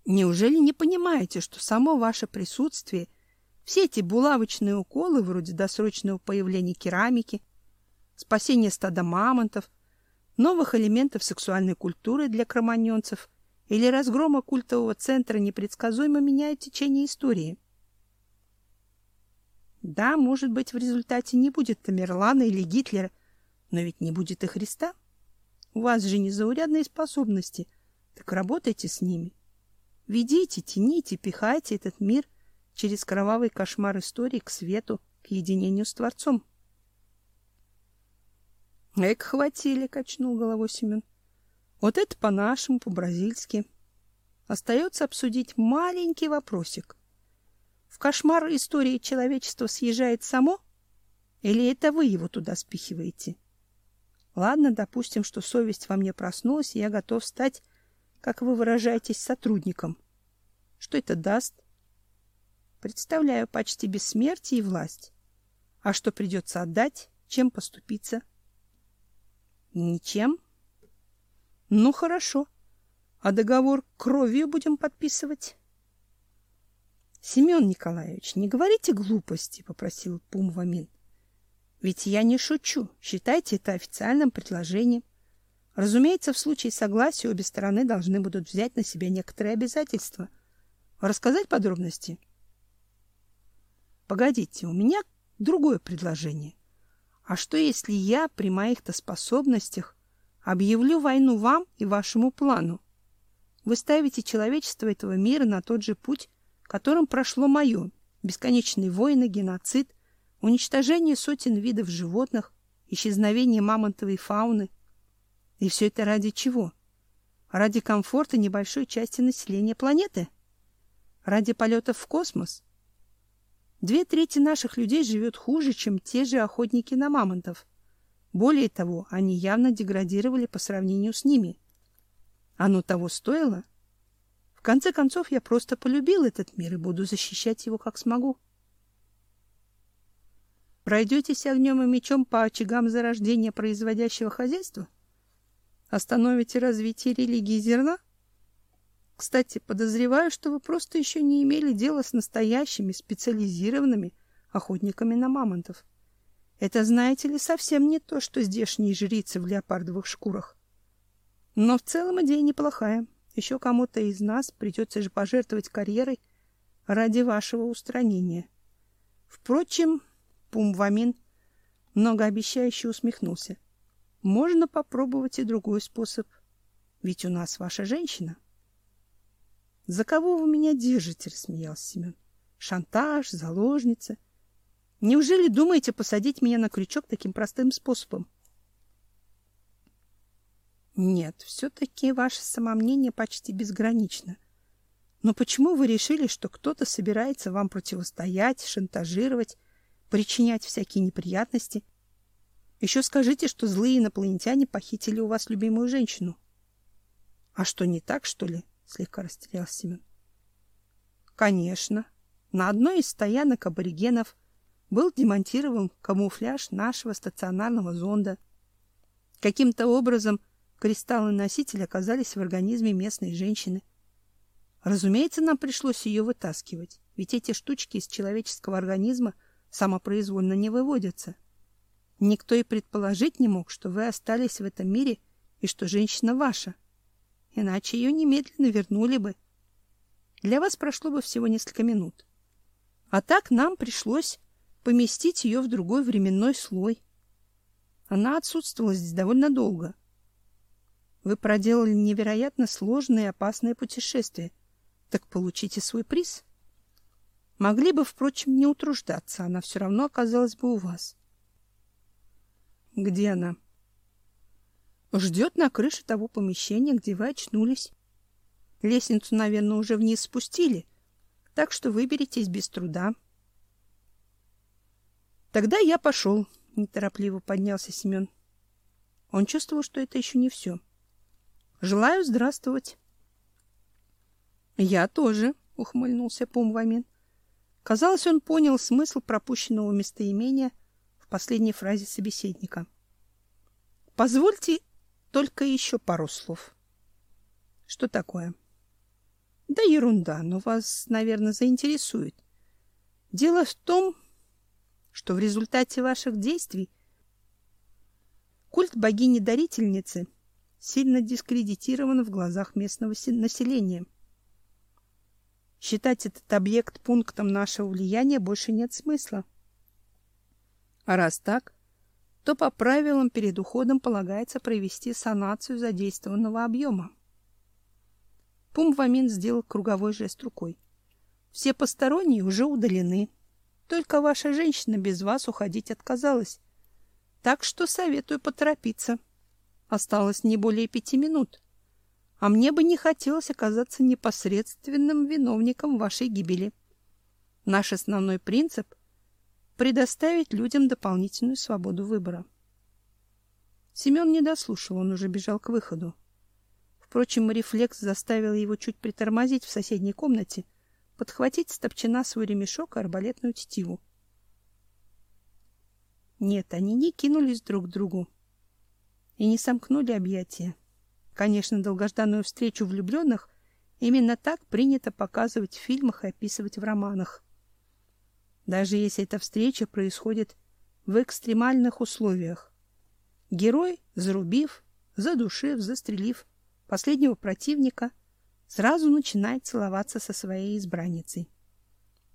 Неужели не понимаете, что само ваше присутствие, все эти булавочные уколы вроде досрочного появления керамики, спасения стада мамонтов, новых элементов сексуальной культуры для кроманьонцев или разгрома культового центра непредсказуемо меняют течение истории? Да, может быть, в результате не будет Тамерлана или Гитлера, но ведь не будет и Христа. У вас же незаурядные способности, так работайте с ними. Ведите, тяните, пихайте этот мир через кровавый кошмар истории к свету, к единению с Творцом. Эк, хватили, качнул головой Семен. Вот это по-нашему, по-бразильски. Остается обсудить маленький вопросик. В кошмар истории человечества съезжает само? Или это вы его туда спихиваете? Ладно, допустим, что совесть во мне проснулась, и я готов стать, как вы выражаетесь, сотрудником. Что это даст? Представляю почти бессмертие и власть. А что придется отдать? Чем поступиться? Ничем. Ну, хорошо. А договор кровью будем подписывать? Семен Николаевич, не говорите глупости, попросил Пумвамин. Ведь я не шучу. Считайте это официальным предложением. Разумеется, в случае согласия обе стороны должны будут взять на себя некоторые обязательства. Рассказать подробности? Погодите, у меня другое предложение. А что если я при моих-то способностях объявлю войну вам и вашему плану? Вы ставите человечество этого мира на тот же путь, которым прошло мое: бесконечные войны, геноцид, уничтожение сотен видов животных, исчезновение мамонтовой фауны. И все это ради чего? Ради комфорта небольшой части населения планеты? Ради полетов в космос? Две трети наших людей живет хуже, чем те же охотники на мамонтов. Более того, они явно деградировали по сравнению с ними. Оно того стоило? Конце концов, я просто полюбил этот мир и буду защищать его как смогу. Пройдетесь огнем и мечом по очагам зарождения производящего хозяйства? Остановите развитие религии зерна? — кстати, подозреваю, что вы просто еще не имели дела с настоящими специализированными охотниками на мамонтов. Это, знаете ли, совсем не то, что здешние жрицы в леопардовых шкурах. Но в целом идея неплохая. Еще кому-то из нас придется же пожертвовать карьерой ради вашего устранения. Впрочем, Пумвамин многообещающе усмехнулся. Можно попробовать и другой способ. Ведь у нас ваша женщина. За кого вы меня держите, рассмеялся Семен. Шантаж, заложница. Неужели думаете посадить меня на крючок таким простым способом? Нет, все таки ваше самомнение почти безгранично. Но почему вы решили, что кто-то собирается вам противостоять, шантажировать, причинять всякие неприятности? Еще скажите, что злые инопланетяне похитили у вас любимую женщину. А что не так, что ли? слегка растерялся Семен. Конечно, на одной из стоянок аборигенов был демонтирован камуфляж нашего стационарного зонда. Каким-то образом кристаллы носителя оказались в организме местной женщины. Разумеется, нам пришлось ее вытаскивать, ведь эти штучки из человеческого организма самопроизвольно не выводятся. Никто и предположить не мог, что вы остались в этом мире и что женщина ваша иначе ее немедленно вернули бы. Для вас прошло бы всего несколько минут. А так нам пришлось поместить ее в другой временной слой. Она отсутствовала здесь довольно долго. Вы проделали невероятно сложное и опасное путешествие. Так получите свой приз. Могли бы, впрочем, не утруждаться, она все равно оказалась бы у вас. Где она? Ждет на крыше того помещения, где вы очнулись. Лестницу, наверное, уже вниз спустили, так что выберитесь без труда. Тогда я пошел, неторопливо поднялся Семен. Он чувствовал, что это еще не все. Желаю здравствовать. Я тоже, ухмыльнулся Пумвамин. Казалось, он понял смысл пропущенного местоимения в последней фразе собеседника. Позвольте только еще пару слов. Что такое? Да ерунда, но вас, наверное, заинтересует. Дело в том, что в результате ваших действий культ богини-дарительницы сильно дискредитирован в глазах местного населения. Считать этот объект пунктом нашего влияния больше нет смысла. А раз так, то по правилам перед уходом полагается провести санацию задействованного объема. Пумвамин сделал круговой жест рукой. Все посторонние уже удалены. Только ваша женщина без вас уходить отказалась. Так что советую поторопиться. Осталось не более пяти минут. А мне бы не хотелось оказаться непосредственным виновником вашей гибели. Наш основной принцип предоставить людям дополнительную свободу выбора. Семен не дослушал, он уже бежал к выходу. Впрочем, рефлекс заставил его чуть притормозить в соседней комнате — подхватить с свой ремешок и арбалетную тетиву. Нет, они не кинулись друг к другу и не сомкнули объятия. Конечно, долгожданную встречу влюбленных именно так принято показывать в фильмах и описывать в романах. Даже если эта встреча происходит в экстремальных условиях. Герой, зарубив, задушив, застрелив последнего противника, сразу начинает целоваться со своей избранницей.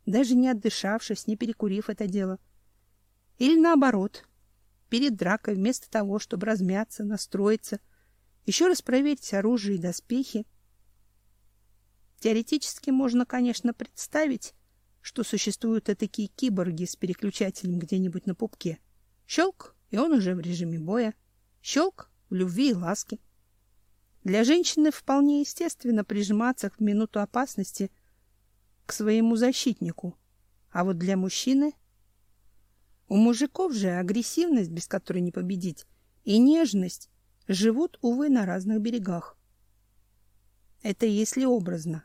Даже не отдышавшись, не перекурив это дело. Или наоборот, перед дракой вместо того, чтобы размяться, настроиться, еще раз проверить оружие и доспехи. Теоретически можно, конечно, представить, что существуют такие киборги с переключателем где-нибудь на пупке. Щелк, и он уже в режиме боя. Щелк в любви и ласке. Для женщины вполне естественно прижиматься в минуту опасности к своему защитнику. А вот для мужчины... У мужиков же агрессивность, без которой не победить, и нежность живут, увы, на разных берегах. Это если образно.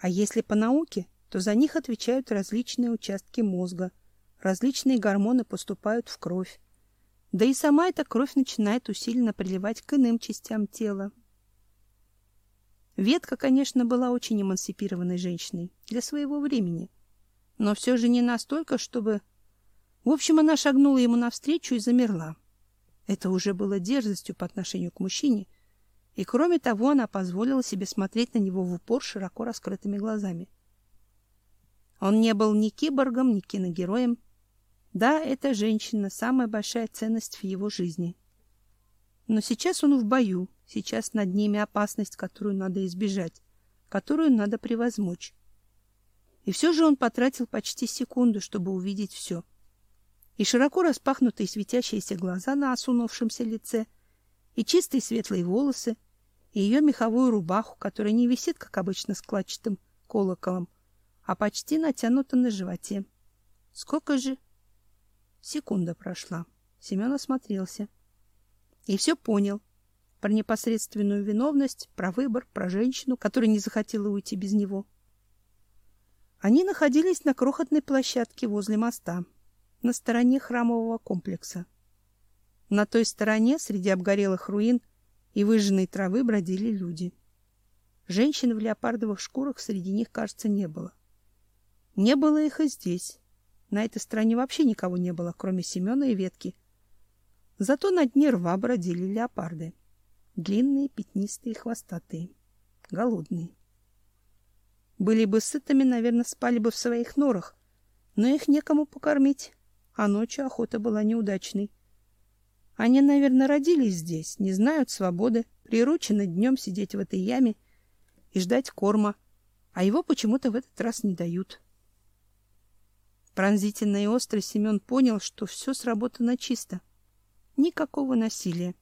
А если по науке, то за них отвечают различные участки мозга, различные гормоны поступают в кровь. Да и сама эта кровь начинает усиленно приливать к иным частям тела. Ветка, конечно, была очень эмансипированной женщиной для своего времени, но все же не настолько, чтобы... В общем, она шагнула ему навстречу и замерла. Это уже было дерзостью по отношению к мужчине, и кроме того, она позволила себе смотреть на него в упор широко раскрытыми глазами. Он не был ни киборгом, ни киногероем. Да, эта женщина самая большая ценность в его жизни. Но сейчас он в бою, сейчас над ними опасность, которую надо избежать, которую надо превозмочь. И все же он потратил почти секунду, чтобы увидеть все — и широко распахнутые светящиеся глаза на осунувшемся лице, и чистые светлые волосы, и ее меховую рубаху, которая не висит, как обычно, складчатым колоколом, а почти натянута на животе. Сколько же? Секунда прошла. Семен осмотрелся. И все понял. Про непосредственную виновность, про выбор, про женщину, которая не захотела уйти без него. Они находились на крохотной площадке возле моста на стороне храмового комплекса. На той стороне, среди обгорелых руин и выжженной травы, бродили люди. Женщин в леопардовых шкурах среди них, кажется, не было. Не было их и здесь. На этой стороне вообще никого не было, кроме Семена и ветки. Зато на дне рва бродили леопарды. Длинные, пятнистые, хвостатые. Голодные. Были бы сытыми, наверное, спали бы в своих норах, но их некому покормить а ночью охота была неудачной. Они, наверное, родились здесь, не знают свободы, приручены днем сидеть в этой яме и ждать корма, а его почему-то в этот раз не дают. Пронзительно и остро Семен понял, что все сработано чисто. Никакого насилия.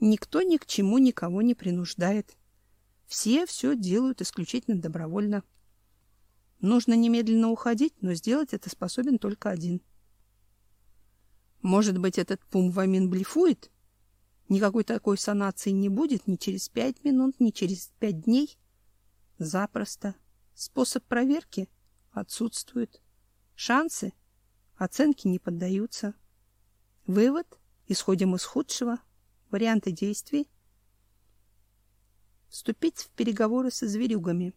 Никто ни к чему никого не принуждает. Все все делают исключительно добровольно. Нужно немедленно уходить, но сделать это способен только один — может быть, этот пумвамин блефует? Никакой такой санации не будет ни через пять минут, ни через пять дней. Запросто. Способ проверки отсутствует. Шансы оценки не поддаются. Вывод исходим из худшего. Варианты действий вступить в переговоры со зверюгами.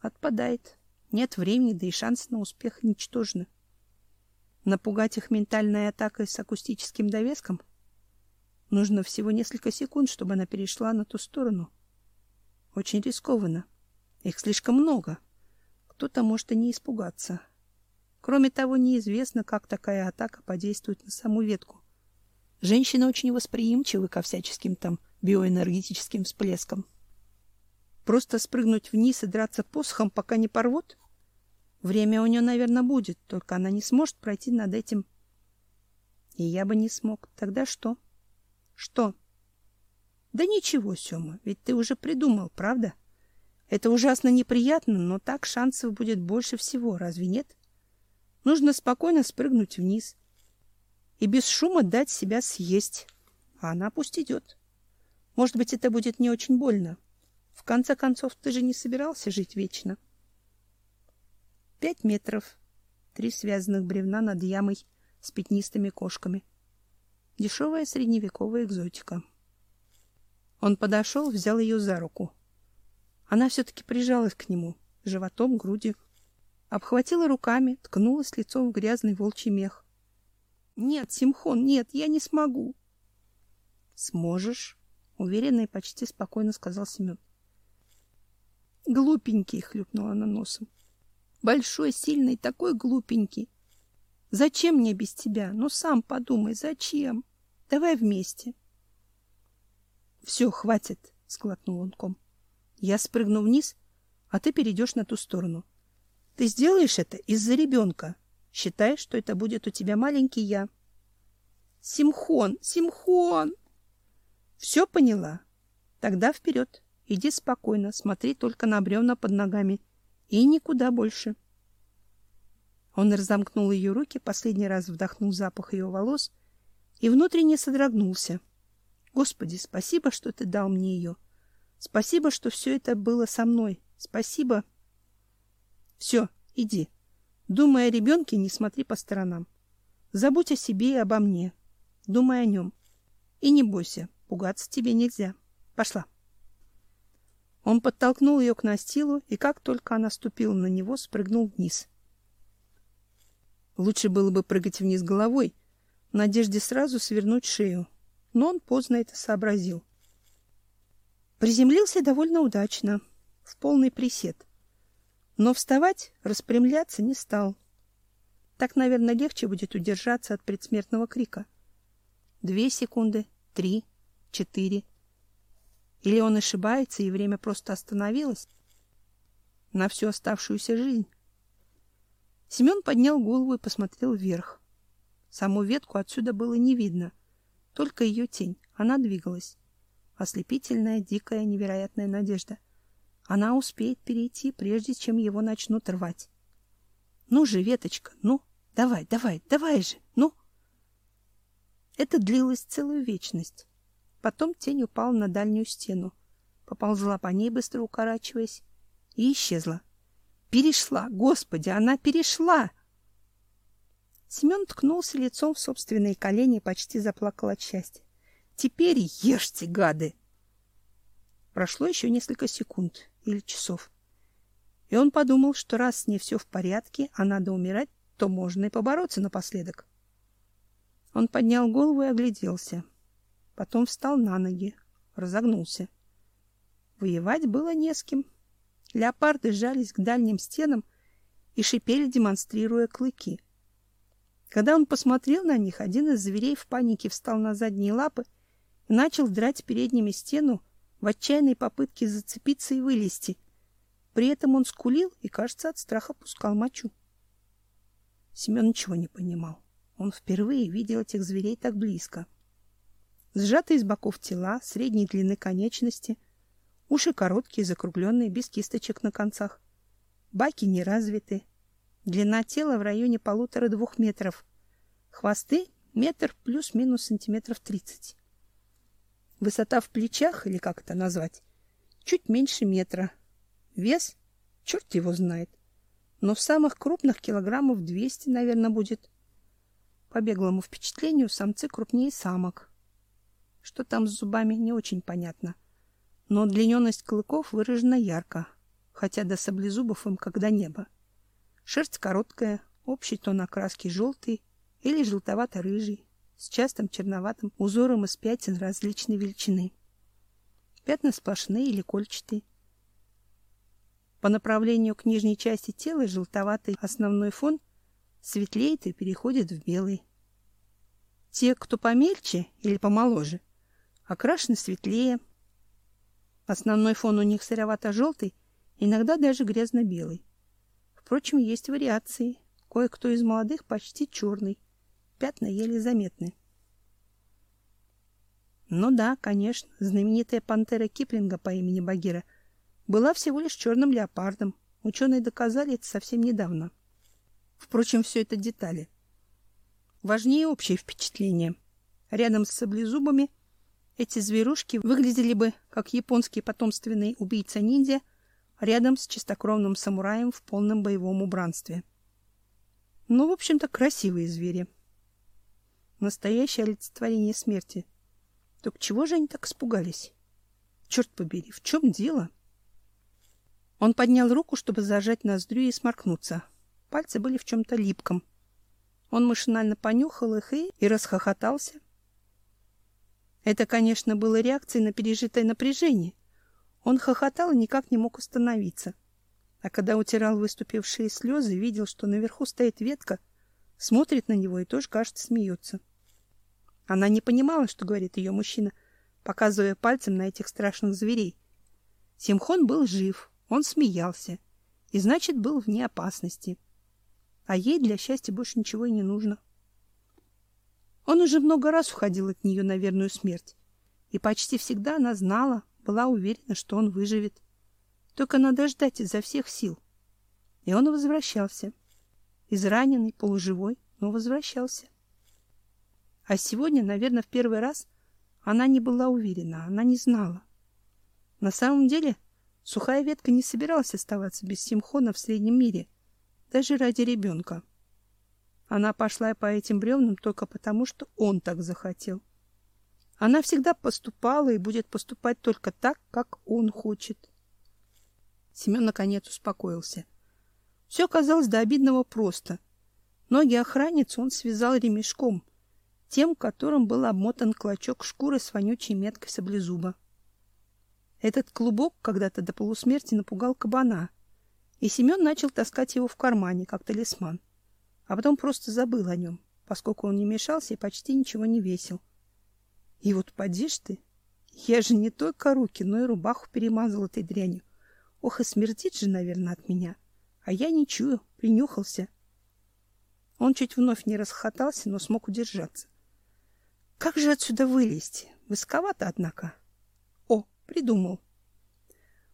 Отпадает. Нет времени, да и шансы на успех ничтожны. Напугать их ментальной атакой с акустическим довеском? Нужно всего несколько секунд, чтобы она перешла на ту сторону. Очень рискованно. Их слишком много. Кто-то может и не испугаться. Кроме того, неизвестно, как такая атака подействует на саму ветку. Женщины очень восприимчивы ко всяческим там биоэнергетическим всплескам. Просто спрыгнуть вниз и драться посохом, пока не порвут? Время у нее, наверное, будет, только она не сможет пройти над этим. И я бы не смог. Тогда что? Что? Да ничего, Сёма, ведь ты уже придумал, правда? Это ужасно неприятно, но так шансов будет больше всего, разве нет? Нужно спокойно спрыгнуть вниз и без шума дать себя съесть, а она пусть идет. Может быть, это будет не очень больно. В конце концов, ты же не собирался жить вечно. Пять метров. Три связанных бревна над ямой с пятнистыми кошками. Дешевая средневековая экзотика. Он подошел, взял ее за руку. Она все-таки прижалась к нему, животом, грудью. Обхватила руками, ткнулась лицом в грязный волчий мех. — Нет, Симхон, нет, я не смогу. — Сможешь, — уверенно и почти спокойно сказал Семен. — Глупенький, — хлюпнула она носом. — Большой, сильный, такой глупенький. Зачем мне без тебя? Ну, сам подумай, зачем? Давай вместе. — Все, хватит, — сглотнул он ком. Я спрыгну вниз, а ты перейдешь на ту сторону. Ты сделаешь это из-за ребенка. Считай, что это будет у тебя маленький я. Симхон, Симхон! Все поняла? Тогда вперед. Иди спокойно, смотри только на бревна под ногами. И никуда больше. Он разомкнул ее руки, последний раз вдохнул запах ее волос и внутренне содрогнулся. Господи, спасибо, что ты дал мне ее. Спасибо, что все это было со мной. Спасибо. Все, иди. Думай о ребенке, не смотри по сторонам. Забудь о себе и обо мне. Думай о нем. И не бойся, пугаться тебе нельзя. Пошла. Он подтолкнул ее к настилу, и как только она ступила на него, спрыгнул вниз. Лучше было бы прыгать вниз головой, в надежде сразу свернуть шею, но он поздно это сообразил. Приземлился довольно удачно, в полный присед. Но вставать, распрямляться не стал. Так, наверное, легче будет удержаться от предсмертного крика. Две секунды, три, четыре. Или он ошибается, и время просто остановилось на всю оставшуюся жизнь. Семен поднял голову и посмотрел вверх. Саму ветку отсюда было не видно, только ее тень. Она двигалась. Ослепительная, дикая, невероятная надежда. Она успеет перейти, прежде чем его начнут рвать. Ну же, веточка, ну, давай, давай, давай же, ну. Это длилось целую вечность. Потом тень упала на дальнюю стену, поползла по ней, быстро укорачиваясь, и исчезла. Перешла, господи, она перешла! Семен ткнулся лицом в собственные колени и почти заплакал от счастья. Теперь ешьте, гады. Прошло еще несколько секунд или часов. И он подумал, что раз с ней все в порядке, а надо умирать, то можно и побороться напоследок. Он поднял голову и огляделся. Потом встал на ноги, разогнулся. Воевать было не с кем. Леопарды сжались к дальним стенам и шипели, демонстрируя клыки. Когда он посмотрел на них, один из зверей в панике встал на задние лапы и начал драть передними стену в отчаянной попытке зацепиться и вылезти. При этом он скулил и, кажется, от страха пускал мочу. Семен ничего не понимал. Он впервые видел этих зверей так близко. Сжатые с боков тела, средней длины конечности, уши короткие, закругленные, без кисточек на концах, баки не развиты, длина тела в районе полутора-двух метров, хвосты метр плюс-минус сантиметров тридцать. Высота в плечах, или как это назвать, чуть меньше метра. Вес, черт его знает. Но в самых крупных килограммов 200, наверное, будет. По беглому впечатлению, самцы крупнее самок. Что там с зубами, не очень понятно. Но удлиненность клыков выражена ярко, хотя до саблезубов им когда небо. Шерсть короткая, общий тон окраски желтый или желтовато-рыжий с частым черноватым узором из пятен различной величины. Пятна сплошные или кольчатые. По направлению к нижней части тела желтоватый основной фон светлеет и переходит в белый. Те, кто помельче или помоложе, окрашены светлее. Основной фон у них серовато-желтый, иногда даже грязно-белый. Впрочем, есть вариации. Кое-кто из молодых почти черный, Пятна еле заметны. Ну да, конечно, знаменитая пантера Киплинга по имени Багира была всего лишь черным леопардом. Ученые доказали это совсем недавно. Впрочем, все это детали. Важнее общее впечатление. Рядом с саблезубами эти зверушки выглядели бы как японский потомственный убийца-ниндзя, рядом с чистокровным самураем в полном боевом убранстве. Ну, в общем-то, красивые звери. Настоящее олицетворение смерти. Так чего же они так испугались? Черт побери, в чем дело? Он поднял руку, чтобы зажать ноздрю и сморкнуться. Пальцы были в чем-то липком. Он машинально понюхал их и, и расхохотался. Это, конечно, было реакцией на пережитое напряжение. Он хохотал и никак не мог остановиться. А когда утирал выступившие слезы, видел, что наверху стоит ветка, смотрит на него и тоже, кажется, смеется. Она не понимала, что говорит ее мужчина, показывая пальцем на этих страшных зверей. Симхон был жив, он смеялся, и значит, был вне опасности. А ей для счастья больше ничего и не нужно. Он уже много раз уходил от нее на верную смерть, и почти всегда она знала, была уверена, что он выживет. Только надо ждать изо всех сил. И он возвращался. Израненный, полуживой, но возвращался. А сегодня, наверное, в первый раз она не была уверена, она не знала. На самом деле, сухая ветка не собиралась оставаться без Симхона в среднем мире, даже ради ребенка. Она пошла по этим бревнам только потому, что он так захотел. Она всегда поступала и будет поступать только так, как он хочет. Семен наконец успокоился. Все казалось до обидного просто. Ноги охранницы он связал ремешком — тем, которым был обмотан клочок шкуры с вонючей меткой саблезуба. Этот клубок когда-то до полусмерти напугал кабана, и Семен начал таскать его в кармане, как талисман, а потом просто забыл о нем, поскольку он не мешался и почти ничего не весил. И вот поди ж ты, я же не только руки, но и рубаху перемазал этой дрянью. Ох, и смердит же, наверное, от меня. А я не чую, принюхался. Он чуть вновь не расхотался, но смог удержаться. Как же отсюда вылезти? Высоковато, однако. О, придумал.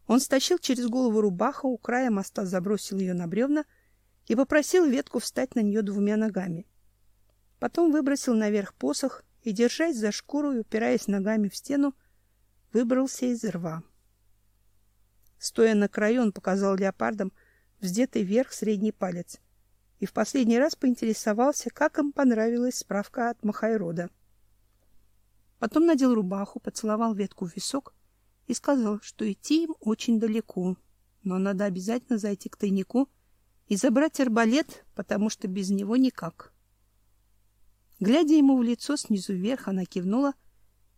Он стащил через голову рубаху, у края моста забросил ее на бревна и попросил ветку встать на нее двумя ногами. Потом выбросил наверх посох и, держась за шкуру и упираясь ногами в стену, выбрался из рва. Стоя на краю, он показал леопардам вздетый вверх средний палец и в последний раз поинтересовался, как им понравилась справка от Махайрода. Потом надел рубаху, поцеловал ветку в висок и сказал, что идти им очень далеко, но надо обязательно зайти к тайнику и забрать арбалет, потому что без него никак. Глядя ему в лицо снизу вверх, она кивнула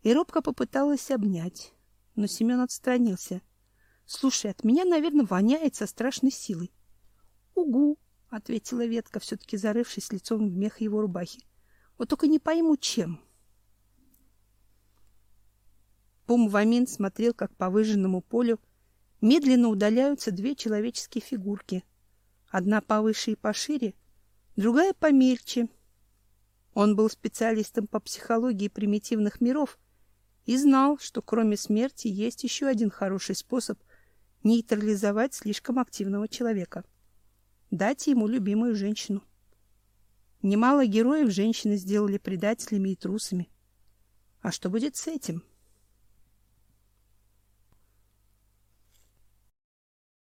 и робко попыталась обнять, но Семен отстранился. Слушай, от меня, наверное, воняет со страшной силой. Угу, ответила ветка, все таки зарывшись лицом в мех его рубахи. Вот только не пойму чем. Пум-Вамин смотрел, как по выжженному полю медленно удаляются две человеческие фигурки. Одна повыше и пошире, другая помельче. Он был специалистом по психологии примитивных миров и знал, что кроме смерти есть еще один хороший способ нейтрализовать слишком активного человека. Дать ему любимую женщину. Немало героев женщины сделали предателями и трусами. А что будет с этим? —